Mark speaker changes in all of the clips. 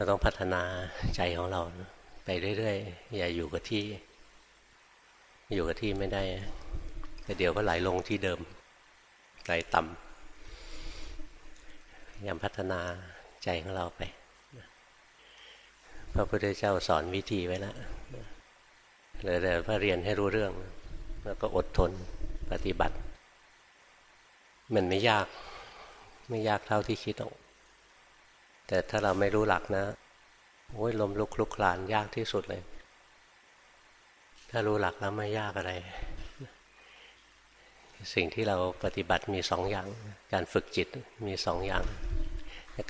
Speaker 1: เราต้องพัฒนาใจของเราไปเรื่อยๆ อย่าอยู่กับที่ อยู่กับที่ไม่ได้แต่เดี๋ยวก็ไหลลงที่เดิม ไหลต่ำยามพัฒนาใจของเราไป พระพุทธเจ้าสอนวิธีไว้แล้วเหลือแต่พระเรียนให้รู้เรื่อง แล้วก็อดทนปฏิบัติ มันไม่ยาก ไม่ยากเท่าที่คิดหรอก แต่ถ้าเราไม่รู้หลักนะโอ้ยลมลุกลุกคลานยากที่สุดเลย ถ้ารู้หลักแล้วไม่ยากอะไร สิ่งที่เราปฏิบัติมีสองอย่าง การฝึกจิตมีสองอย่าง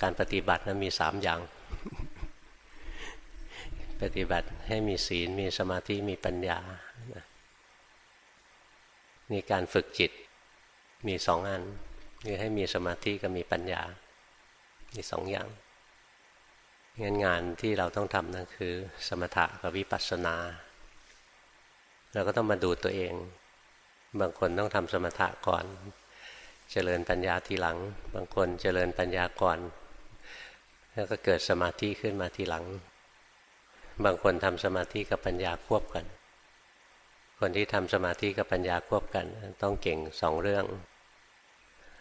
Speaker 1: การปฏิบัตินั้นมีสามอย่าง ปฏิบัติให้มีศีลมีสมาธิมีปัญญานี่การฝึกจิตมีสองอันคือให้มีสมาธิกับมีปัญญา มีสองอย่าง งั้นงานที่เราต้องทำนั่นคือ สมถะกับวิปัสสนา เราก็ต้องมาดูตัวเอง บางคนต้องทำสมถะก่อน เจริญปัญญาทีหลัง บางคนเจริญปัญญาก่อน แล้วก็เกิดสมาธิขึ้นมาทีหลัง บางคนทำสมาธิกับปัญญาควบกัน คนที่ทำสมาธิกับปัญญาควบกัน ต้องเก่งสองเรื่อง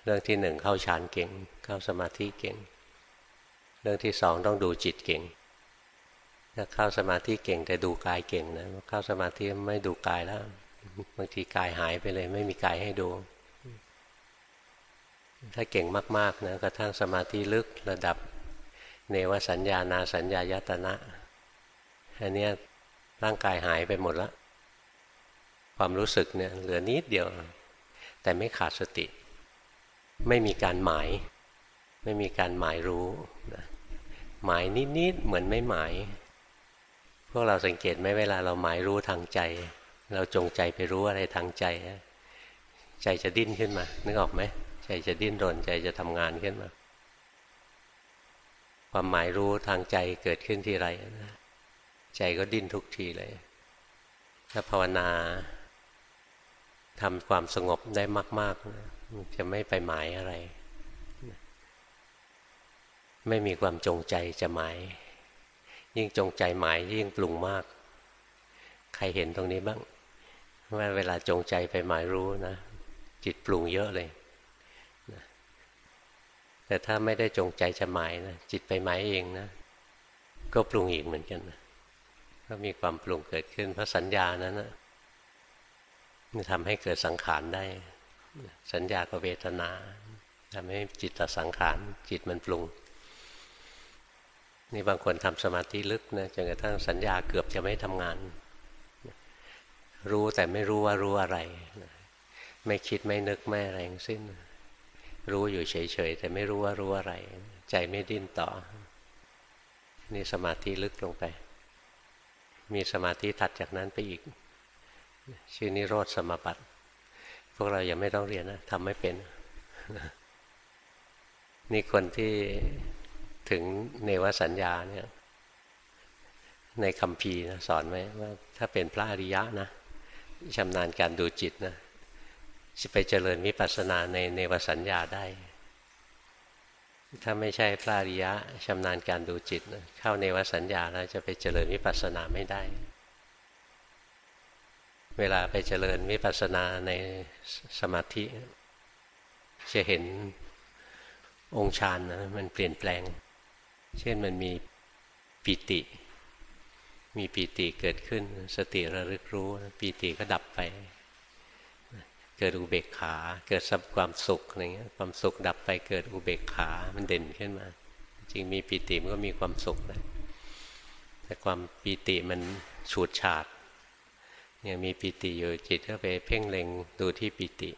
Speaker 1: เรื่องที่หนึ่งเข้าฌานเก่ง เข้าสมาธิเก่ง เรื่องที่สองต้องดูจิตเก่งถ้าเข้าสมาธิเก่งแต่ดูกายเก่งนะเข้าสมาธิไม่ดูกายแล้วบางทีกายหายไปเลย ไม่มีกายให้ดู ถ้าเก่งมาก ๆนะกระทั่งสมาธิลึกระดับ เนวสัญญานาสัญญายตนะอันนี้ร่างกายหายไปหมดแล้วความรู้สึกเนี่ยเหลือนิดเดียว แต่ไม่ขาดสติ ไม่มีการหมาย ไม่มีการหมายรู้นะหมายนิดๆเหมือนไม่หมาย พวกเราสังเกตไหมเวลาเราหมายรู้ทางใจ เราจงใจไปรู้อะไรทางใจ ใจจะดิ้นขึ้นมา นึกออกไหมใจจะดิ้นรนใจจะทำงานขึ้นมา ความหมายรู้ทางใจเกิดขึ้นที่ไรใจก็ดิ้นทุกทีเลย ถ้าภาวนาทำความสงบได้มากๆ จะไม่ไปหมายอะไร ไม่มีความจงใจจะหมาย ยิ่งจงใจหมายยิ่งปรุงมาก ใครเห็นตรงนี้บ้างว่าเวลาจงใจไปหมายรู้นะ จิตปรุงเยอะเลยนะแต่ถ้าไม่ได้จงใจจะหมายนะจิตไปหมายเองนะ ก็ปรุงอีกเหมือนกันนะก็มีความปรุงเกิดขึ้นเพราะสัญญานั้นนะมันทำให้เกิดสังขารได้ สัญญากับเวทนาทำให้จิตตสังขารจิตมันปรุง นี่บางคนทำสมาธิลึกนะจนกระทั่งสัญญาเกือบจะไม่ทำงาน รู้แต่ไม่รู้ว่ารู้อะไร ไม่คิดไม่นึกไม่อะไรทั้งสิ้น รู้อยู่เฉยๆแต่ไม่รู้ว่ารู้อะไร ใจไม่ดิ้นต่อ นี่สมาธิลึกลงไป มีสมาธิถัดจากนั้นไปอีก ชื่อนิโรธสมบัติพวกเรายังไม่ต้องเรียนนะทำไม่เป็นนี่คนที่ ถึงเนวสัญญาเนี่ยในคำพีนะสอนไว้ว่าถ้าเป็นพระอริยะนะชำนาญการดูจิตนะจะไปเจริญวิปัสสนาในเนวสัญญาได้ ถ้าไม่ใช่พระอริยะชำนาญการดูจิตนะเข้าเนวสัญญาแล้วจะไปเจริญวิปัสสนาไม่ได้ เวลาไปเจริญวิปัสสนาในสมาธิ จะเห็นองค์ฌานนะมันเปลี่ยนแปลง เช่นมันมีปีติ มีปีติเกิดขึ้น สติระลึกรู้ปีติก็ดับไป เกิดอุเบกขา เกิดสับความสุขอะไรเงี้ยความสุขดับไปเกิดอุเบกขา มันเด่นขึ้นมา จริงมีปีติมันก็มีความสุขนะแต่ความปีติมันฉูดฉาดยังมีปีติอยู่จิตก็ไปเพ่งเล็งดูที่ปีติ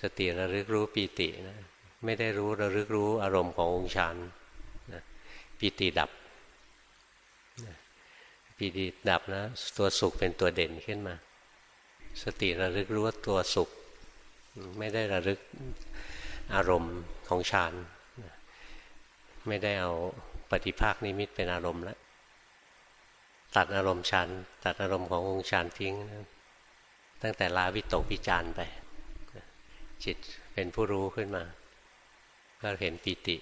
Speaker 1: สติระลึกรู้ปีตินะไม่ได้รู้ระลึกรู้อารมณ์ขององค์ฌาน ปีติดับปีติดับนะตัวสุขเป็นตัวเด่นขึ้นมา สติระลึกรู้ว่าตัวสุข ไม่ได้ระลึกอารมณ์ของฌานไม่ได้เอาปฏิภาคนิมิตเป็นอารมณ์แล้วตัดอารมณ์ฌานตัดอารมณ์ขององค์ฌานทิ้งตั้งแต่ลาวิตกวิจารไป จิตเป็นผู้รู้ขึ้นมา ก็เห็นปีติ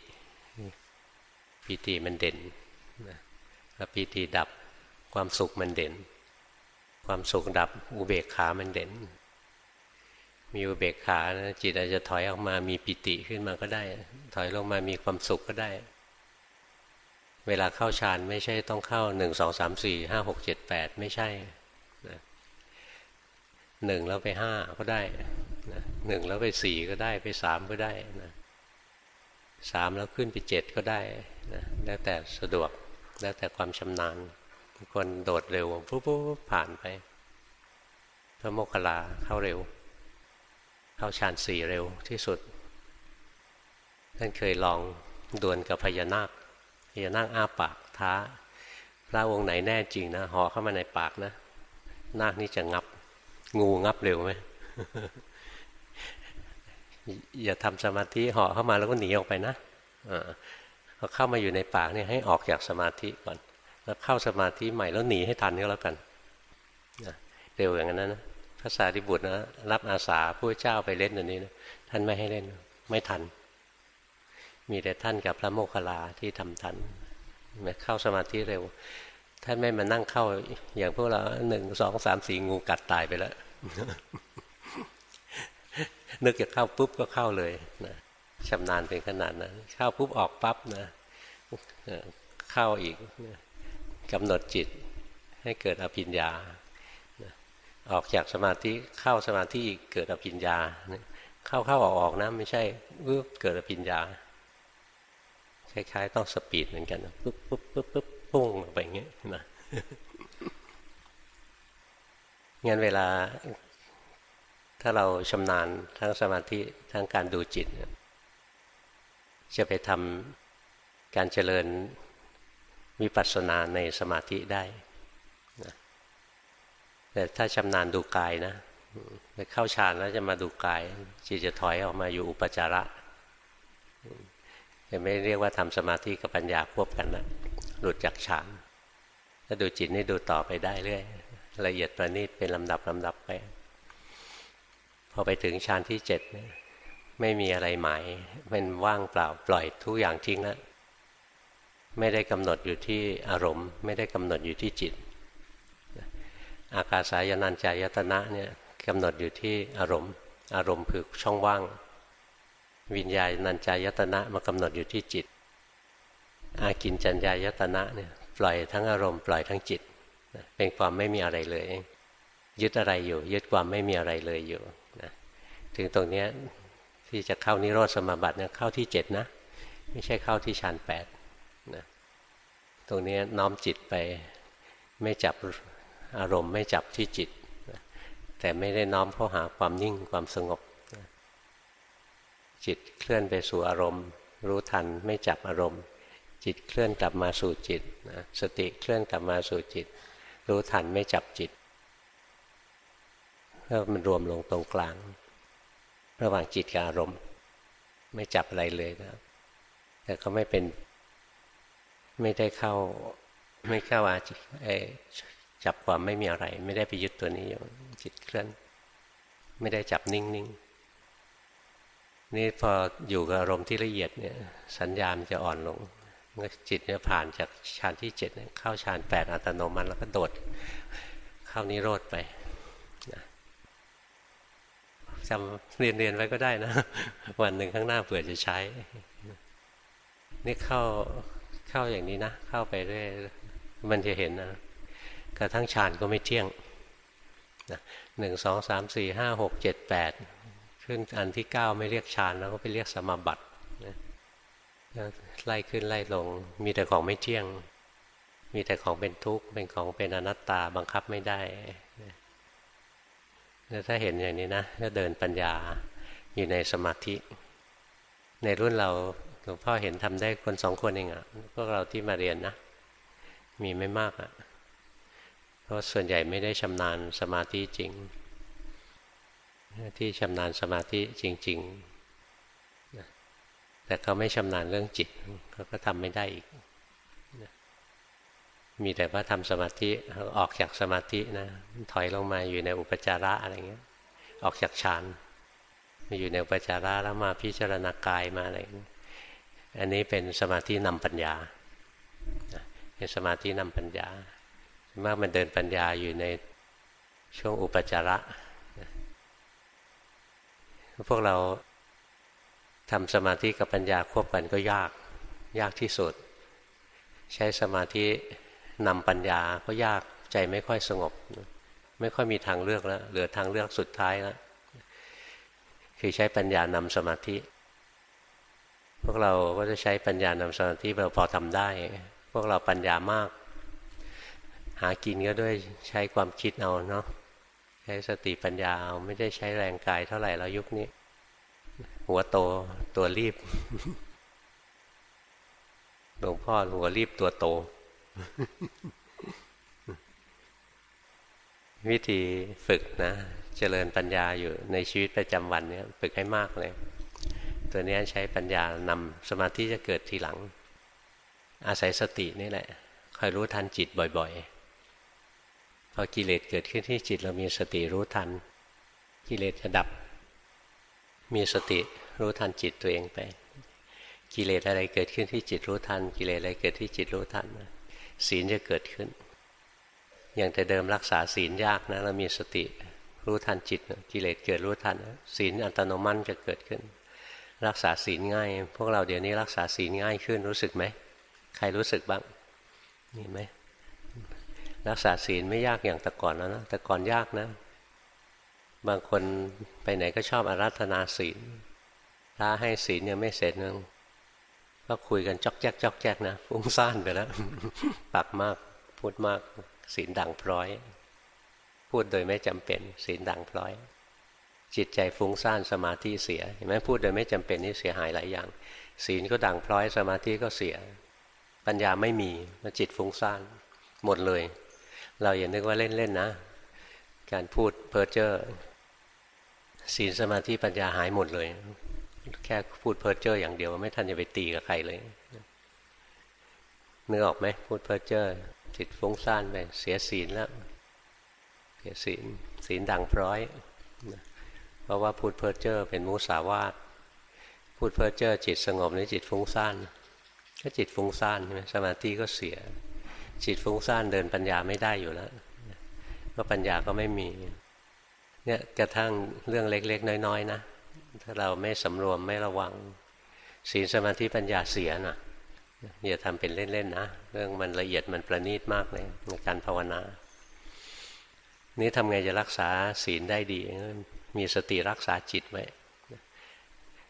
Speaker 1: ปีติมันเด่นแล้วปีติดับความสุขมันเด่น ความสุขดับอุเบกขามันเด่น มีอุเบกขานะจิตอาจจะถอยออกมามีปิติขึ้นมาก็ได้ ถอยลงมามีความสุขก็ได้ เวลาเข้าฌานไม่ใช่ต้องเข้าหนึ่งสองสามสี่ห้าหกเจ็ดแปดไม่ใช่หนึ่งแล้วไปห้าก็ได้นะหนึ่งแล้วไปสี่ก็ได้ไปสามก็ได้นะสามแล้วขึ้นไปเจ็ดก็ได้ นะแล้วแต่สะดวกแล้วแต่ความชำนาญคนโดดเร็วปุ๊บปุ๊บผ่านไปพระโมคคัลลาเข้าเร็ว เข้าฌานสี่เร็วที่สุดท่านเคยลองดวลกับพญานาคพญานาคอ้าปากท้า พระองค์ไหนแน่จริงนะห่อเข้ามาในปากนะ นาคนี่จะงับ งูงับเร็วไหมอย่าทำสมาธิห่อเข้ามาแล้วก็หนีออกไปนะ พอเข้ามาอยู่ในปากเนี่ยให้ออกจากสมาธิก่อน แล้วเข้าสมาธิใหม่แล้วหนีให้ทันก็แล้วกันเร็วอย่างนั้นนะพระสารีบุตรนะรับอาสาผู้เจ้าไปเล่นอันนี้นะท่านไม่ให้เล่นไม่ทัน มีแต่ท่านกับพระโมคคัลลาที่ทำทันเข้าสมาธิเร็ว ท่านไม่มานั่งเข้าอย่างพวกเราหนึ่งสองสามสี่งูกัดตายไปแล้วนึกจะเข้าปุ๊บก็เข้าเลยนะ ชำนาญเป็นขนาดนั้นเข้าปุ๊บออกปั๊บนะเข้าอีกกำหนดจิตให้เกิดอภิญญา ออกจากสมาธิเข้าสมาธิอีกเกิดอภิญญา เข้าเข้าออกออกนะไม่ใช่ปุ๊บเกิดอภิญญาคล้ายๆต้องสปีดเหมือนกันปุ๊บปุ๊บปุ๊บปุ๊บพุ่งไปอย่างเงี้ยนะงั้นเวลาถ้าเราชำนาญทั้งสมาธิทั้งการดูจิต จะไปทำการเจริญวิปัสสนาในสมาธิได้นะแต่ถ้าชำนาญดูกายนะไปเข้าฌานแล้วจะมาดูกายจิตจะถอยออกมาอยู่อุปจาระจะไม่เรียกว่าทำสมาธิกับปัญญาควบกันนะหลุดจากฌานถ้าดูจิตนี่ดูต่อไปได้เรื่อยละเอียดประณีตเป็นลำดับลำดับไป พอไปถึงฌานที่เจ็ด ไม่มีอะไรหมายมันว่างเปล่าปล่อยทุกอย่างทิ้งแล้วไม่ได้กำหนดอยู่ที่อารมณ์ ไม่ได้กำหนดอยู่ที่จิต อากาสายนันจายตนะเนี่ยกำหนดอยู่ที่อารมณ์ อารมณ์คือช่องว่าง วิญญาณนันจายตนะมากำหนดอยู่ที่จิต อากินจัญญายตนะเนี่ยปล่อยทั้งอารมณ์ปล่อยทั้งจิต เป็นความไม่มีอะไรเลยยึดอะไรอยู่ ยึดความไม่มีอะไรเลยอยู่ถึงตรงนี้ ที่จะเข้านิโรธสมาบัติเนี่ยเข้าที่เจ็ดนะ ไม่ใช่เข้าที่ฌานแปดนะตรงนี้น้อมจิตไปไม่จับอารมณ์ไม่จับที่จิตนะแต่ไม่ได้น้อมเข้าหาความนิ่งความสงบนะจิตเคลื่อนไปสู่อารมณ์ รู้ทันไม่จับอารมณ์ จิตเคลื่อนกลับมาสู่จิตนะสติเคลื่อนกลับมาสู่จิต รู้ทันไม่จับจิตแล้วมันรวมลงตรงกลาง ระหว่างจิตกับอารมณ์ ไม่จับอะไรเลยนะ แต่ก็ไม่เป็น ไม่ได้เข้า ไม่เข้าอาจิตจับความไม่มีอะไร ไม่ได้ไปยึดตัวนี้อยู่จิตเคลื่อน ไม่ได้จับนิ่งๆนนี่พออยู่กับอารมณ์ที่ละเอียดเนี่ย สัญญาณจะอ่อนลงจิตเนี่ยผ่านจากฌานที่เจ็ดเข้าฌานแปดอัตโนมัติแล้วก็โดด เข้านิโรธไป จำเรียนเรียนไว้ก็ได้นะ วันหนึ่งข้างหน้าเผื่อจะใช้ นี่เข้าเข้าอย่างนี้นะเข้าไปเรื่อยมันจะเห็นนะกระทั่งฌานก็ไม่เที่ยงหนึ่งสองสามสี่ห้าหกเจ็ดแปดขึ้นอันที่เก้าไม่เรียกฌานแล้วก็ไปเรียกสมบัติไล่ขึ้นไล่ลง มีแต่ของไม่เที่ยง มีแต่ของเป็นทุกข์เป็นของเป็นอนัตตาบังคับไม่ได้ ถ้าเห็นอย่างนี้นะก็เดินปัญญาอยู่ในสมาธิ ในรุ่นเราหลวงพ่อเห็นทำได้คนสองคนเองอะ่ะพวกเราที่มาเรียนนะ มีไม่มากอะ่ะเพราะส่วนใหญ่ไม่ได้ชำนาญสมาธิจริง ที่ชำนาญสมาธิจริง ๆ แต่เขาไม่ชำนาญเรื่องจิตเขาก็ทำไม่ได้อีก มีแต่ว่าทำสมาธิออกจากสมาธินะ ถอยลงมาอยู่ในอุปจาระอะไรเงี้ย ออกจากฌานมาอยู่ในอุปจาระแล้วมาพิจารณากายมาอะไรอันนี้เป็นสมาธินำปัญญาเป็นสมาธินำปัญญามากมันเดินปัญญาอยู่ในช่วงอุปจาระ พวกเราทำสมาธิกับปัญญาควบกันก็ยาก ยากที่สุด ใช้สมาธิ นำปัญญาก็ยากใจไม่ค่อยสงบ ไม่ค่อยมีทางเลือกแล้วเหลือทางเลือกสุดท้ายแล้วคือใช้ปัญญานำสมาธิ พวกเราก็จะใช้ปัญญานำสมาธิเราพอทำได้ พวกเราปัญญามาก หากินก็ด้วยใช้ความคิดเอาเนาะใช้สติปัญญาเอาไม่ได้ใช้แรงกายเท่าไหร่แล้วยุคนี้ หัวโตตัวรีบหลวงพ่อหัวรีบตัวโต วิธีฝึกนะ เจริญปัญญาอยู่ในชีวิตประจำวันเนี่ยฝึกให้มากเลย ตัวนี้ใช้ปัญญานำสมาธิจะเกิดทีหลัง อาศัยสตินี่แหละคอยรู้ทันจิตบ่อยๆ พอกิเลสเกิดขึ้นที่จิตเรามีสติรู้ทัน กิเลสจะดับ มีสติรู้ทันจิตตัวเองไป กิเลสอะไรเกิดขึ้นที่จิตรู้ทัน กิเลสอะไรเกิดที่จิตรู้ทัน ศีลจะเกิดขึ้น อย่างแต่เดิมรักษาศีลยากนะเรามีสติรู้ทันจิตกิเลสเกิดรู้ทันศีลอัตโนมัติจะเกิดขึ้น รักษาศีลง่าย พวกเราเดี๋ยวนี้รักษาศีลง่ายขึ้นรู้สึกไหมใครรู้สึกบ้างนี่ไหมรักษาศีลไม่ยากอย่างแต่ก่อนแล้วนะแต่ก่อนยากนะ บางคนไปไหนก็ชอบอารัธนาศีลถ้าให้ศีลยังไม่เสร็จนึง ก็คุยกันจอกแจ๊กจอกแจ๊กนะฟุ้งซ่านไปแล้วปากมากพูดมากศีลดังพร้อย พูดโดยไม่จำเป็นศีลดังพลอย จิตใจฟุ้งซ่านสมาธิเสียเห็นไหมพูดโดยไม่จำเป็นนี่เสียหายหลายอย่าง ศีลก็ดังพลอย สมาธิก็เสีย ปัญญาไม่มีมันจิตฟุ้งซ่านหมดเลย เราอย่านึกว่าเล่นๆนะ การพูดเพ้อเจ้อศีลสมาธิปัญญาหายหมดเลย แค่พูดเพ้อเจ้ออย่างเดียว ไม่ทันจะไปตีกับใครเลยนึกออกไหมพูดเพ้อเจ้อจิตฟุ้งซ่านไปเสียศีลแล้วเสียศีลศีลดังพร้อย เพราะว่าพูดเพ้อเจ้อเป็นมุสาวาทพูดเพ้อเจ้อจิตสงบในจิตฟุ้งซ่านถ้าจิตฟุ้งซ่านใช่ไหมสมาธิก็เสีย จิตฟุ้งซ่านเดินปัญญาไม่ได้อยู่แล้วก็ปัญญาก็ไม่มีเนี่ยกระทั่งเรื่องเล็ก ๆ น้อย ๆ นะ ถ้าเราไม่สำรวมไม่ระวังศีลสมาธิปัญญาเสียนะอย่าทำเป็นเล่นๆนะ เรื่องมันละเอียดมันประณีตมากเลยในการภาวนา นี่ทำไงจะรักษาศีลได้ดี มีสติรักษาจิตไว้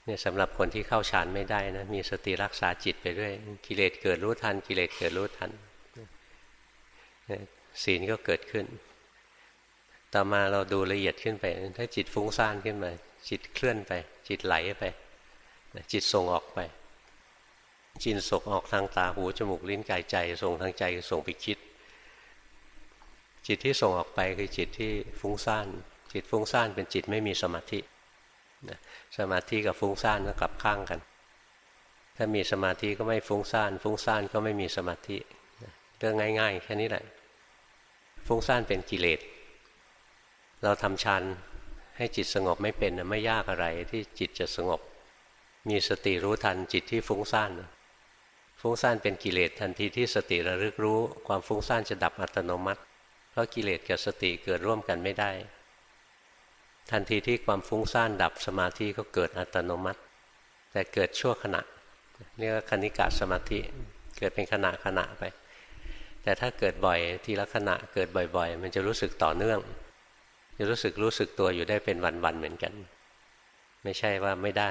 Speaker 1: เนี่ยสำหรับคนที่เข้าฌานไม่ได้นะ มีสติรักษาจิตไปด้วย กิเลสเกิดรู้ทัน กิเลสเกิดรู้ทันศีลก็เกิดขึ้น ต่อมาเราดูละเอียดขึ้นไป ถ้าจิตฟุ้งซ่านขึ้นมา จิตเคลื่อนไป จิตไหลไป จิตส่งออกไป จิตส่งออกทางตาหูจมูกลิ้นกายใจ ส่งทางใจส่งไปคิด จิตที่ส่งออกไปคือจิตที่ฟุ้งซ่าน จิตฟุ้งซ่านเป็นจิตไม่มีสมาธิสมาธิกับฟุ้งซ่านก็กลับข้างกัน ถ้ามีสมาธิก็ไม่ฟุ้งซ่าน ฟุ้งซ่านก็ไม่มีสมาธิเรื่องง่าย ๆ แค่นี้แหละ ฟุ้งซ่านเป็นกิเลส เราทำฌาน ให้จิตสงบไม่เป็นไม่ยากอะไรที่จิตจะสงบ มีสติรู้ทันจิตที่ฟุ้งซ่านฟุ้งซ่านเป็นกิเลสทันทีที่สติระลึกรู้ ความฟุ้งซ่านจะดับอัตโนมัติ เพราะกิเลสกับสติเกิดร่วมกันไม่ได้ ทันทีที่ความฟุ้งซ่านดับสมาธิก็เกิดอัตโนมัติ แต่เกิดชั่วขณะเรียกว่าคณิกาสมาธิเกิดเป็นขณะขณะไป แต่ถ้าเกิดบ่อยทีละขณะเกิดบ่อย ๆ มันจะรู้สึกต่อเนื่อง จะรู้สึกรู้สึกตัวอยู่ได้เป็นวันๆเหมือนกัน ไม่ใช่ว่าไม่ได้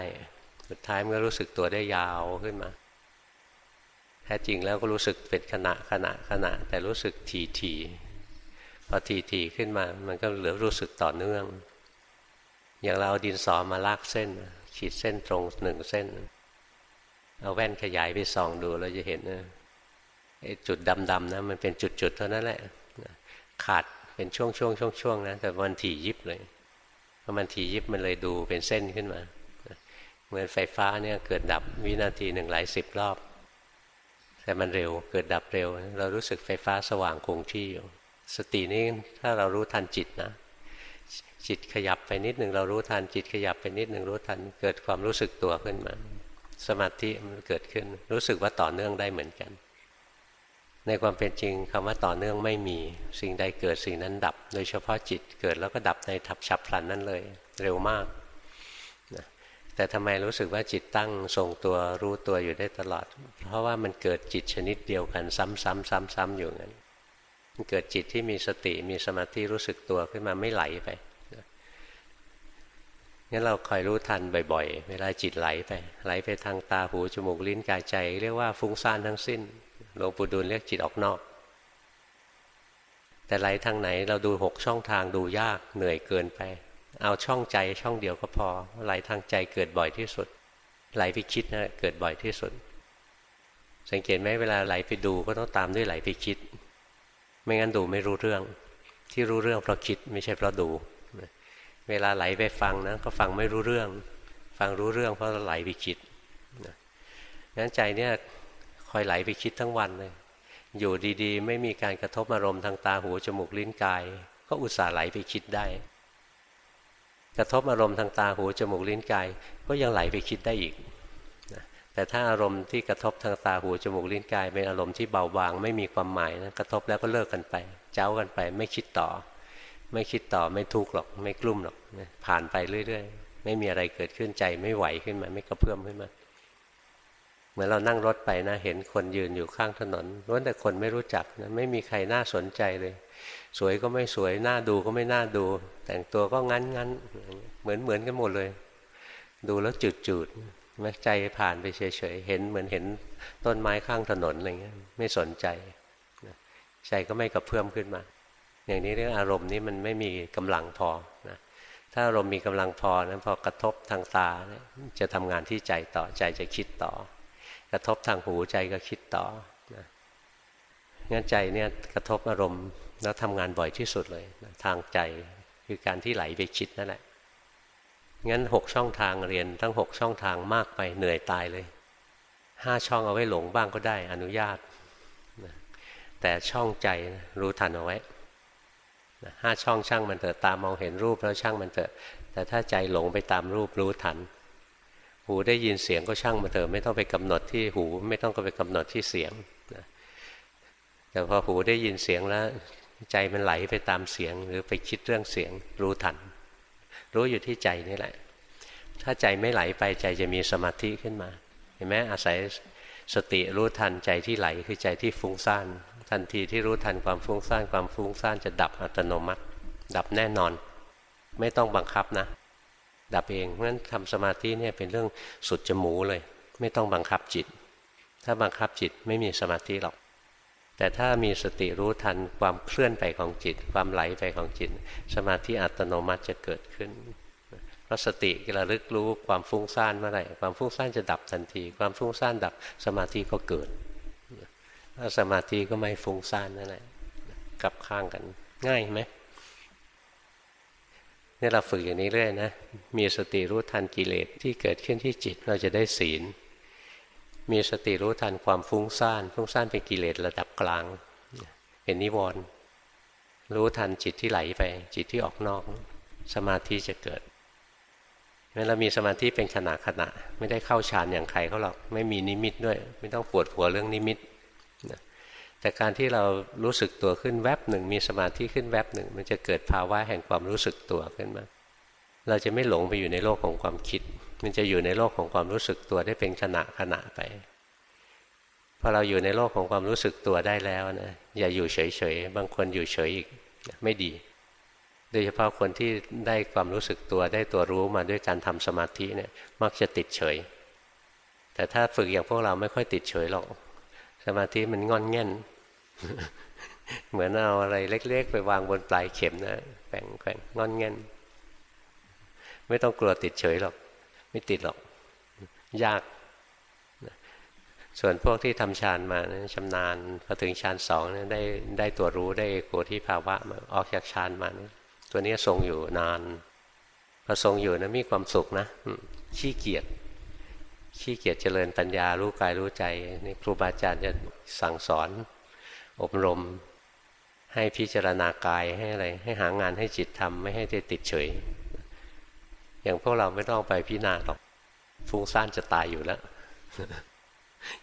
Speaker 1: สุดท้ายเมื่อรู้สึกตัวได้ยาวขึ้นมาแท้จริงแล้วก็รู้สึกเป็นขณะขณะขณะ แต่รู้สึกทีทีพอทีทีขึ้นมา มันก็เหลือรู้สึกต่อเนื่อง อย่างเราเอาดินสอมาลากเส้น ขีดเส้นตรงหนึ่งเส้น เอาแว่นขยายไปส่องดูเราจะเห็นนะจุดดำๆนะมันเป็นจุดๆเท่านั้นแหละขาด เป็นช่วงๆช่วงๆนะแต่มันถี่ยิบเลยเพราะมันถี่ยิบมันเลยดูเป็นเส้นขึ้นมาเหมือนไฟฟ้าเนี่ยเกิดดับวินาทีหนึ่งหลายสิบรอบ แต่มันเร็วเกิดดับเร็ว เรารู้สึกไฟฟ้าสว่างคงที่อยู่ สตินี้ถ้าเรารู้ทันจิตนะ จิตขยับไปนิดหนึ่งเรารู้ทันจิตขยับไปนิดหนึ่งรู้ทันเกิดความรู้สึกตัวขึ้นมา สมาธิมันเกิดขึ้น รู้สึกว่าต่อเนื่องได้เหมือนกัน ในความเป็นจริงคำว่าต่อเนื่องไม่มี สิ่งใดเกิดสิ่งนั้นดับ โดยเฉพาะจิตเกิดแล้วก็ดับในทับฉับพลันนั่นเลย เร็วมากนะแต่ทำไมรู้สึกว่าจิตตั้งทรงตัวรู้ตัวอยู่ได้ตลอด เพราะว่ามันเกิดจิตชนิดเดียวกันซ้ำๆซ้ำๆอยู่งั้นมันเกิดจิตที่มีสติมีสมาธิรู้สึกตัวขึ้นมาไม่ไหลไปงั้นเราคอยรู้ทันบ่อย ๆ เวลาจิตไหลไป ไหลไปทางตาหูจมูกลิ้นกายใจ เรียกว่าฟุ้งซ่านทั้งสิ้น หลวงปู่ดูลเรียกจิตออกนอก แต่ไหลทางไหนเราดูหกช่องทางดูยากเหนื่อยเกินไป เอาช่องใจช่องเดียวก็พอไหลทางใจเกิดบ่อยที่สุด ไหลไปคิดนะเกิดบ่อยที่สุด สังเกตไหมเวลาไหลไปดูก็ต้องตามด้วยไหลไปคิด ไม่งั้นดูไม่รู้เรื่อง ที่รู้เรื่องเพราะคิดไม่ใช่เพราะดูเวลาไหลไปฟังนะก็ฟังไม่รู้เรื่อง ฟังรู้เรื่องเพราะไหลไปคิดงั้นใจเนี่ย อยไหลไปคิดทั้งวันเลย อยู่ดีๆ ไม่มีการกระทบอารมณ์ทางตาหูจมูกลิ้นกาย ก็อุตส่าห์ไหลไปคิดได้ กระทบอารมณ์ทางตาหูจมูกลิ้นกาย ก็ยังไหลไปคิดได้อีกแต่ถ้าอารมณ์ที่กระทบทางตาหูจมูกลิ้นกายเป็นอารมณ์ที่เบาบางไม่มีความหมายนะกระทบแล้วก็เลิกกันไป เจ้ากันไป ไม่คิดต่อ ไม่คิดต่อไม่ทุกข์หรอกไม่กลุ้มหรอกผ่านไปเรื่อย ๆ ไม่มีอะไรเกิดขึ้นใจไม่ไหวขึ้นมา ไม่กระเพื่อมขึ้นมา เหมือนเรานั่งรถไปนะ เห็นคนยืนอยู่ข้างถนนล้วนแต่คนไม่รู้จักนะไม่มีใครน่าสนใจเลย สวยก็ไม่สวยน่าดูก็ไม่น่าดู แต่งตัวก็งั้นงั้นเหมือนเหมือนกันหมดเลย ดูแล้วจืดจืดใจผ่านไปเฉยๆเห็นเหมือนเห็นต้นไม้ข้างถนนอะไรเงี้ยไม่สนใจใจก็ไม่กระเพื่อมขึ้นมา อย่างนี้เรื่องอารมณ์นี้มันไม่มีกำลังพอนะถ้าอารมณ์มีกำลังพอนะพอกระทบทางตาเนี่ยจะทำงานที่ใจต่อใจจะคิดต่อ กระทบทางหูใจก็คิดต่อนะงั้นใจเนี่ยกระทบอารมณ์แล้วทำงานบ่อยที่สุดเลยนะทางใจคือการที่ไหลไปคิดนั่นแหละงั้นหกช่องทางเรียนทั้งหกช่องทางมากไปเหนื่อยตายเลยห้าช่องเอาไว้หลงบ้างก็ได้อนุญาตนะแต่ช่องใจรู้ทันเอาไว้ห้าช่องช่างมันเถอะตามองเห็นรูปแล้วช่างมันเถอะแต่ถ้าใจหลงไปตามรูปรู้ทัน หูได้ยินเสียงก็ช่างมันเถอะไม่ต้องไปกำหนดที่หู ไม่ต้องก็ไปกำหนดที่เสียงนะแต่พอหูได้ยินเสียงแล้ว ใจมันไหลไปตามเสียง หรือไปคิดเรื่องเสียง รู้ทัน รู้อยู่ที่ใจนี่แหละ ถ้าใจไม่ไหลไปใจจะมีสมาธิขึ้นมา เห็นไหมอาศัยสติรู้ทันใจที่ไหลคือใจที่ฟุ้งซ่านทันทีที่รู้ทันความฟุ้งซ่านความฟุ้งซ่านจะดับอัตโนมัติ ดับแน่นอน ไม่ต้องบังคับนะ ดับเองเพราะฉะนั้นทำสมาธิเนี่ยเป็นเรื่องสุดจมูเลย ไม่ต้องบังคับจิต ถ้าบังคับจิตไม่มีสมาธิหรอก แต่ถ้ามีสติรู้ทันความเคลื่อนไปของจิต ความไหลไปของจิต สมาธิอัตโนมัติจะเกิดขึ้นเพราะสติระลึกรู้ความฟุ้งซ่านเมื่อไหร่ความฟุ้งซ่านจะดับทันที ความฟุ้งซ่านดับสมาธิก็เกิดถ้าสมาธิก็ไม่ฟุ้งซ่านนั่นแหละกลับข้างกันง่ายไหม นี่เราฝึกอย่างนี้เรื่อยนะ มีสติรู้ทันกิเลสที่เกิดขึ้นที่จิตเราจะได้ศีล มีสติรู้ทันความฟุ้งซ่าน ฟุ้งซ่านเป็นกิเลสระดับกลาง เป็นนิวรณ์รู้ทันจิตที่ไหลไป จิตที่ออกนอก สมาธิจะเกิดงั้นเรามีสมาธิเป็นขณะขณะ ไม่ได้เข้าฌานอย่างใครเขาหรอก ไม่มีนิมิตด้วย ไม่ต้องปวดหัวเรื่องนิมิต แต่การที่เรารู้สึกตัวขึ้นแวบหนึ่งมีสมาธิขึ้นแวบหนึ่ง มันจะเกิดภาวะแห่งความรู้สึกตัวขึ้นมา เราจะไม่หลงไปอยู่ในโลกของความคิด มันจะอยู่ในโลกของความรู้สึกตัวได้เป็นขณะขณะไปพอเราอยู่ในโลกของความรู้สึกตัวได้แล้วนะอย่าอยู่เฉยๆบางคนอยู่เฉยอีกไม่ดี โดยเฉพาะคนที่ได้ความรู้สึกตัวได้ตัวรู้มาด้วยการทำสมาธิเนี่ยมักจะติดเฉย แต่ถ้าฝึกอย่างพวกเราไม่ค่อยติดเฉยหรอก สมาธิมันงอนเง่น เหมือนเอาอะไรเล็ก ๆ ไปวางบนปลายเข็มนะแข่งแข่งงอนเง่น ไม่ต้องกลัวติดเฉยหรอก ไม่ติดหรอก ยาก ส่วนพวกที่ทำฌานมาชำนาญพอถึงฌานสองได้ได้ตัวรู้ได้โกที่ภาวะมาออกจากฌานมาตัวนี้ทรงอยู่นานพอทรงอยู่นะมีความสุขนะขี้เกียจ ขี้เกียจเจริญปัญญารู้กายรู้ใจนี่ครูบาอาจารย์จะสั่งสอน อบรม ให้พิจารณากายให้อะไร ให้หางานให้จิตทำไม่ให้ติดเฉย อย่างพวกเราไม่ต้องไปพิจารณาหรอกฟุ้งซ่านจะตายอยู่แล้ว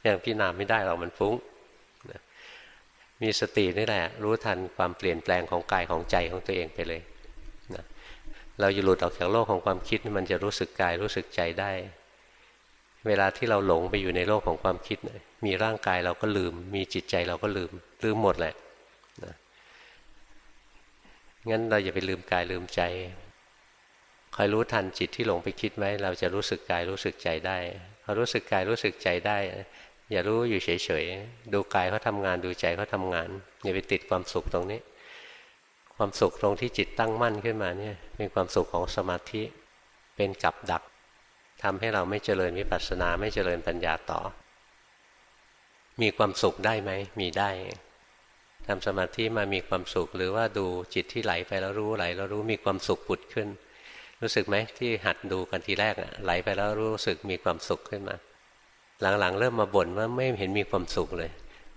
Speaker 1: อย่างพิจารณาไม่ได้หรอกมันฟุ้งมีสตินี่แหละ รู้ทันความเปลี่ยนแปลงของกายของใจของตัวเองไปเลยนะเราอยู่หลุดออกจากโลกของความคิดมันจะรู้สึกกายรู้สึกใจได้ เวลาที่เราหลงไปอยู่ในโลกของความคิดมีร่างกายเราก็ลืม มีจิตใจเราก็ลืม ลืมหมดแหละนะงั้นเราอย่าไปลืมกายลืมใจคอยรู้ทันจิตที่หลงไปคิดไว้เราจะรู้สึกกายรู้สึกใจได้พอรู้สึกกายรู้สึกใจได้ อย่ารู้อยู่เฉยๆดูกายเขาทางาน ดูใจเขาทางาน อย่าไปติดความสุขตรงนี้ ความสุขตรงที่จิตตั้งมั่นขึ้นมาเนี่ยเป็นความสุขของสมาธิเป็นกับดัก ทำให้เราไม่เจริญวิปัสสนาไม่เจริญปัญญาต่อ มีความสุขได้ไหม มีได้ทำสมาธิมามีความสุข หรือว่าดูจิตที่ไหลไปแล้วรู้ไหลแล้วรู้มีความสุขปุดขึ้น รู้สึกไหมที่หัดดูกันทีแรกไหลไปแล้วรู้สึกมีความสุขขึ้นมา หลังๆ เริ่มมาบ่นว่าไม่เห็นมีความสุขเลย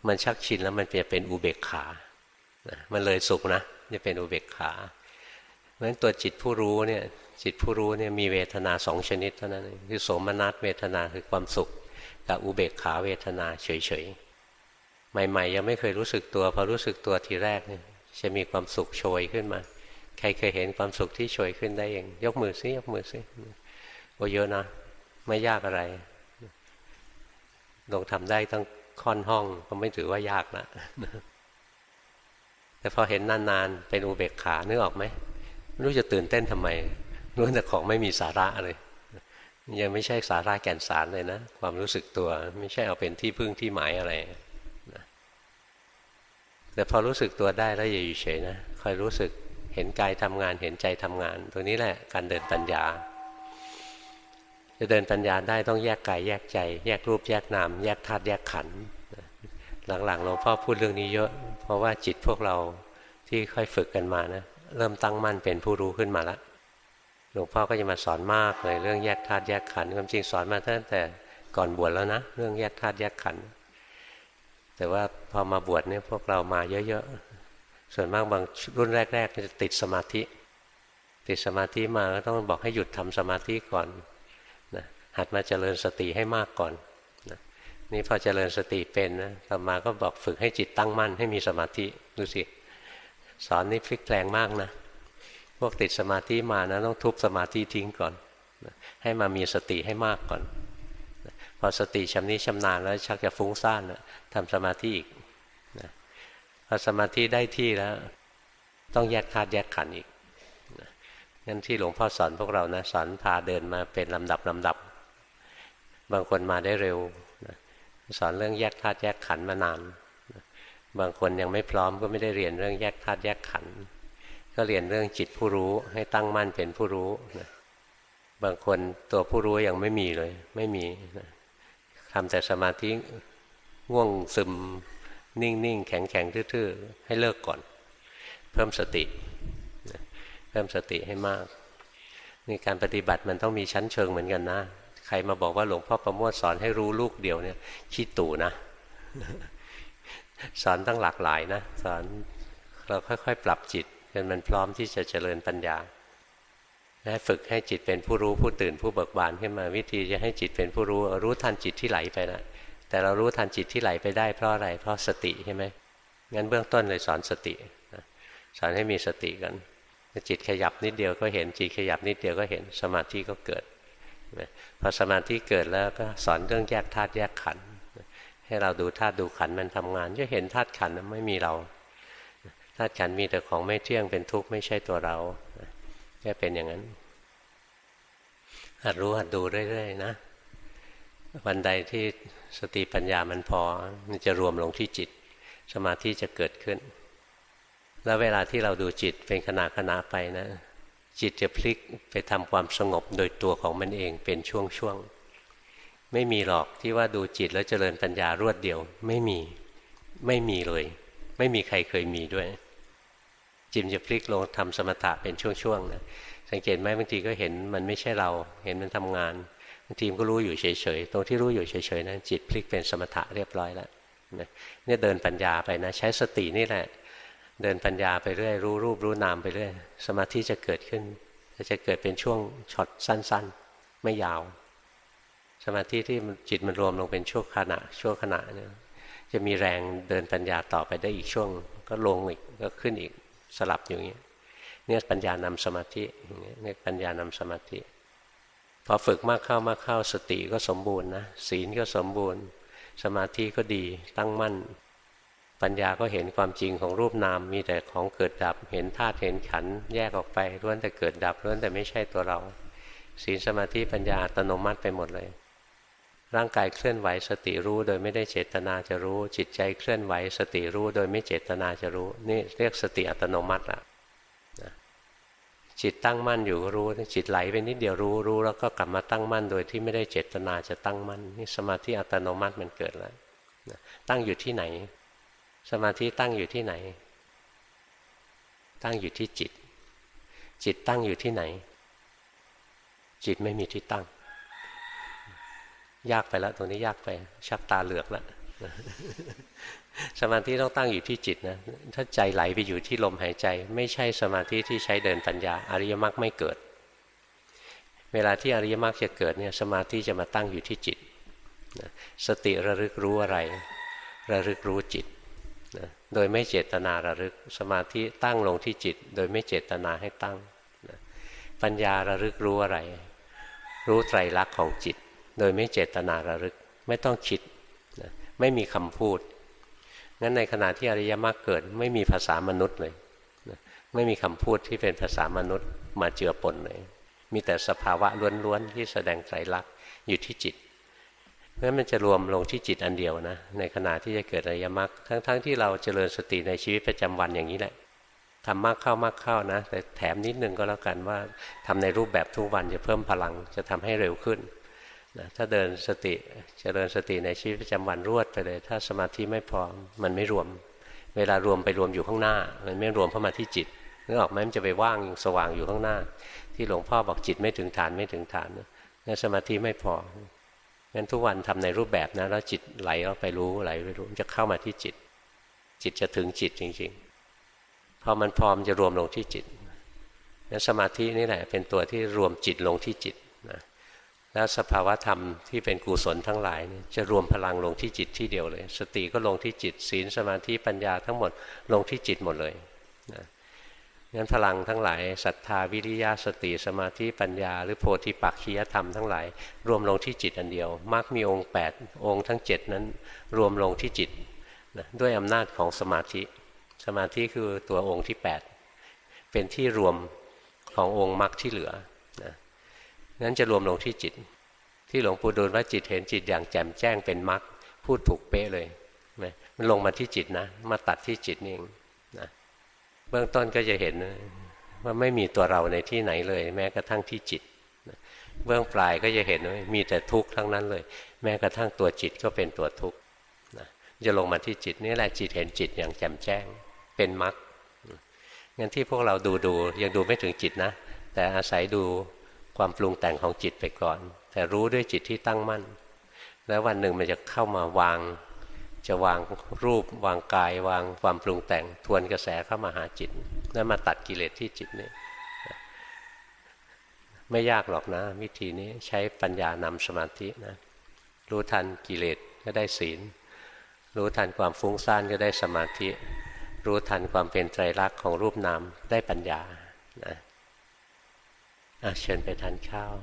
Speaker 1: มันชักชินแล้วมันจะเป็นอุเบกขา มันเลยสุขนะจะเป็นอุเบกขาเพราะฉะนั้นตัวจิตผู้รู้เนี่ย จิตผู้รู้เนี่ยมีเวทนาสองชนิดเท่านั้นคือโสมนัสเวทนาคือความสุข กับอุเบกขาเวทนาเฉยๆ ใหม่ๆ ยังไม่เคยรู้สึกตัวพอรู้สึกตัวทีแรกเนี่ยจะมีความสุขโชยขึ้นมา ใครเคยเห็นความสุขที่โชยขึ้นได้เอง ยกมือซิยกมือซิโอเยอะนะ ไม่ยากอะไรลงทำได้ตั้งค่อนห้องก็ไม่ถือว่ายากนะแต่พอเห็นนานๆเป็นอุเบกขานึกออกไหมไม่รู้จะตื่นเต้นทำไม รู้แต่ของไม่มีสาระเลย ยังไม่ใช่สาระแก่นสารเลยนะ ความรู้สึกตัวไม่ใช่เอาเป็นที่พึ่งที่หมายอะไรแต่พอรู้สึกตัวได้แล้วอย่าอยู่เฉยนะคอยรู้สึกเห็นกายทำงานเห็นใจทำงาน ตัวนี้แหละการเดินปัญญา จะเดินปัญญาได้ต้องแยกกายแยกใจ แยกรูปแยกนาม แยกธาตุแยกขันธ์หลังๆหลวงพ่อพูดเรื่องนี้เยอะ เพราะว่าจิตพวกเราที่ค่อยฝึกกันมานะ เริ่มตั้งมั่นเป็นผู้รู้ขึ้นมาแล้ว ลวงพ่อก็จะมาสอนมากเลยเรื่องแยกธาตุแยกขันธ์ความจริงสอนมาตั้งแต่ก่อนบวชแล้วนะ เรื่องแยกธาตุแยกขันธ์แต่ว่าพอมาบวชเนี่ยพวกเรามาเยอะๆ ส่วนมากบางรุ่นแรกๆจะติดสมาธิ ติดสมาธิมาก็ต้องบอกให้หยุดทำสมาธิก่อนนะหัดมาเจริญสติให้มากก่อนนะนี่พอเจริญสติเป็นนะต่อมาก็บอกฝึกให้จิตตั้งมั่นให้มีสมาธิดูสิสอนนี่พลิกแปลงมากนะ พวกติดสมาธิมานะต้องทุบสมาธิทิ้งก่อน ให้มามีสติให้มากก่อน พอสติชำนิชำนาญแล้วชักจะฟุ้งซ่านนะทำสมาธิอีกพอสมาธิได้ที่แล้ว ต้องแยกธาตุแยกขันธ์อีกงั้นที่หลวงพ่อสอนพวกเรานะสอนพาเดินมาเป็นลำดับลำดับ บางคนมาได้เร็วสอนเรื่องแยกธาตุแยกขันธ์มานานบางคนยังไม่พร้อมก็ไม่ได้เรียนเรื่องแยกธาตุแยกขันธ์ ก็เรียนเรื่องจิตผู้รู้ให้ตั้งมั่นเป็นผู้รู้นะบางคนตัวผู้รู้ยังไม่มีเลย ไม่มีนะทำแต่สมาธิง่วงซึมนิ่งๆแข็งๆทื่อๆ ให้เลิกก่อน เพิ่มสติเพิ่มสติให้มากนี่การปฏิบัติมันต้องมีชั้นเชิงเหมือนกันนะ ใครมาบอกว่าหลวงพ่อประโมทสอนให้รู้ลูกเดียวเนี่ยขี้ตู่นะ สอนตั้งหลากหลายนะ สอนเราค่อยๆ ปรับจิต จนมันพร้อมที่จะเจริญปัญญาให้ฝึกให้จิตเป็นผู้รู้ผู้ตื่นผู้เบิกบานขึ้นมาวิธีจะให้จิตเป็นผู้รู้รู้ทันจิตที่ไหลไปนะแต่เรารู้ทันจิตที่ไหลไปได้เพราะอะไรเพราะสติใช่ไหมงั้นเบื้องต้นเลยสอนสติสอนให้มีสติกันจิตขยับนิดเดียวก็เห็นจิตขยับนิดเดียวก็เห็นสมาธิก็เกิดพอสมาธิเกิดแล้วก็สอนเรื่องแยกธาตุแยกขันธ์ให้เราดูธาตุดูขันธ์มันทำงาน จะเห็นธาตุขันธ์ไม่มีเรา ธาตุขันธ์มีแต่ของไม่เที่ยงเป็นทุกข์ไม่ใช่ตัวเราแค่เป็นอย่างนั้นหัดรู้หัดดูเรื่อยๆนะวันใดที่สติปัญญามันพอมันจะรวมลงที่จิต สมาธิจะเกิดขึ้น แล้วเวลาที่เราดูจิตเป็นขณะขณะไปนะ จิตจะพลิกไปทำความสงบโดยตัวของมันเองเป็นช่วงๆไม่มีหรอกที่ว่าดูจิตแล้วเจริญปัญญารวดเดียว ไม่มีไม่มีเลย ไม่มีใครเคยมีด้วย จิตจะพลิกลงทำสมถะเป็นช่วงๆนะสังเกตไหมบางทีก็เห็นมันไม่ใช่เราเห็นมันทำงานบางทีมก็รู้อยู่เฉยๆตรงที่รู้อยู่เฉยๆนั้นจิตพลิกเป็นสมถะเรียบร้อยแล้วเนี่ยเดินปัญญาไปนะ ใช้สตินี่แหละ เดินปัญญาไปเรื่อยรู้รูปรู้นามไปเรื่อยสมาธิจะเกิดขึ้นจะเกิดเป็นช่วงช็อตสั้น ๆ ไม่ยาว สมาธิที่จิตมันรวมลงเป็นช่วงขณะช่วงขณะเนี่ยจะมีแรงเดินปัญญาต่อไปได้อีกช่วง ก็ลงอีกก็ขึ้นอีก สลับอยู่อย่างนี้เนี่ยปัญญานำสมาธิเนี่ยปัญญานำสมาธิ พอฝึกมากเข้ามากเข้าสติก็สมบูรณ์นะศีลก็สมบูรณ์ สมาธิก็ดีตั้งมั่น ปัญญาก็เห็นความจริงของรูปนามมีแต่ของเกิดดับเห็นธาตุเห็นขันแยกออกไปล้วนแต่เกิดดับล้วนแต่ไม่ใช่ตัวเรา ศีลสมาธิปัญญาอัตโนมัติไปหมดเลย ร่างกายเคลื่อนไหวสติรู้โดยไม่ได้เจตนาจะรู้ จิตใจเคลื่อนไหว สติรู้โดยไม่เจตนาจะรู้ นี่เรียกสติอัตโนมัติละจิตตั้งมั่นอยู่รู้ จิตไหลไปนิดเดียวรู้รู้ แล้วก็กลับมาตั้งมั่นโดยที่ไม่ได้เจตนาจะตั้งมั่นนี่สมาธิอัตโนมัติมันเกิดแล้วตั้งอยู่ที่ไหน สมาธิตั้งอยู่ที่ไหน ตั้งอยู่ที่จิต จิตตั้งอยู่ที่ไหน จิตไม่มีที่ตั้ง ยากไปแล้วตรงนี้ยากไป ชักตาเหลือกแล้วสมาธิต้องตั้งอยู่ที่จิตนะ ถ้าใจไหลไปอยู่ที่ลมหายใจ ไม่ใช่สมาธิที่ใช้เดินปัญญา อริยมรรคไม่เกิด เวลาที่อริยมรรคจะเกิดเนี่ยสมาธิจะมาตั้งอยู่ที่จิตสติระลึกรู้อะไร ระลึกรู้จิตโดยไม่เจตนาระลึก สมาธิตั้งลงที่จิต โดยไม่เจตนาให้ตั้งปัญญาระลึกรู้อะไร รู้ไตรลักษณ์ของจิต โดยไม่เจตนาระลึกไม่ต้องคิดนะไม่มีคำพูด งั้นในขณะที่อริยมรรคเกิด ไม่มีภาษามนุษย์เลยไม่มีคำพูดที่เป็นภาษามนุษย์มาเจือปนเลย มีแต่สภาวะล้วนๆที่แสดงไตรลักษณ์อยู่ที่จิตเพราะมันจะรวมลงที่จิตอันเดียวนะ ในขณะที่จะเกิดอริยมรรคทั้งๆทที่เราเจริญสติในชีวิตประจำวันอย่างนี้แหละทำมากเข้ามากเข้านะ แต่แถมนิดนึงก็แล้วกันว่าทำในรูปแบบทุกวันจะเพิ่มพลังจะทำให้เร็วขึ้น นะถ้าเดินสติจเจริญสติในชีวิตประจำวันรวดไปเลย ถ้าสมาธิไม่พอมันไม่รวม เวลารวมไปรวมอยู่ข้างหน้า มันไม่รวมเข้ามาที่จิตนึกออกไหมมันจะไปว่างสว่างอยู่ข้างหน้า ที่หลวงพ่อบอกจิตไม่ถึงฐานไม่ถึงฐานนั่นสมาธิไม่พองั้นทุกวันทำในรูปแบบนะแล้วจิตไหลออกไปรู้ไหลไปรู้จะเข้ามาที่จิต จิตจะถึงจิตจริงๆพอมันพร้อมจะรวมลงที่จิตนั้นสมาธินี่แหละเป็นตัวที่รวมจิตลงที่จิตนะ แล้วสภาวะธรรมที่เป็นกุศลทั้งหลายนี่จะรวมพลังลงที่จิตที่เดียวเลย สติก็ลงที่จิตศีลสมาธิปัญญาทั้งหมดลงที่จิตหมดเลยนะงั้นพลังทั้งหลายศรัทธาวิริยะสติสมาธิปัญญา หรือโพธิปักขียธรรมทั้งหลาย รวมลงที่จิตอันเดียวมรรคมีองค์ 8 องค์ทั้ง 7 นั้นรวมลงที่จิตนะด้วยอำนาจของสมาธิ สมาธิคือตัวองค์ที่ 8 เป็นที่รวมขององค์มรรคที่เหลือ นั้นจะรวมลงที่จิต ที่หลวงปู่ดูลว่าจิตเห็นจิตอย่างแจ่มแจ้งเป็นมรรคพูดถูกเป๊ะเลยมันลงมาที่จิตนะ มาตัดที่จิตนี่เองนะเบื้องต้นก็จะเห็นว่าไม่มีตัวเราในที่ไหนเลย แม้กระทั่งที่จิตเบื้องปลายก็จะเห็นว่ามีแต่ทุกข์ทั้งนั้นเลย แม้กระทั่งตัวจิตก็เป็นตัวทุกข์จะลงมาที่จิตนี่แหละจิตเห็นจิตอย่างแจ่มแจ้งเป็นมรรคงั้นที่พวกเราดูดูยังดูไม่ถึงจิตนะ แต่อาศัยดู ความปรุงแต่งของจิตไปก่อน แต่รู้ด้วยจิตที่ตั้งมั่น แล้ววันหนึ่งมันจะเข้ามาวาง จะวางรูป วางกาย วางความปรุงแต่งทวนกระแสเข้ามาหาจิต แล้วมาตัดกิเลสที่จิตนี่ไม่ยากหรอกนะ วิธีนี้ใช้ปัญญานำสมาธินะรู้ทันกิเลสก็ได้ศีล รู้ทันความฟุ้งซ่านก็ได้สมาธิ รู้ทันความเป็นไตรลักษณ์ของรูปนามได้ปัญญานะ เชิญไปทานข้าว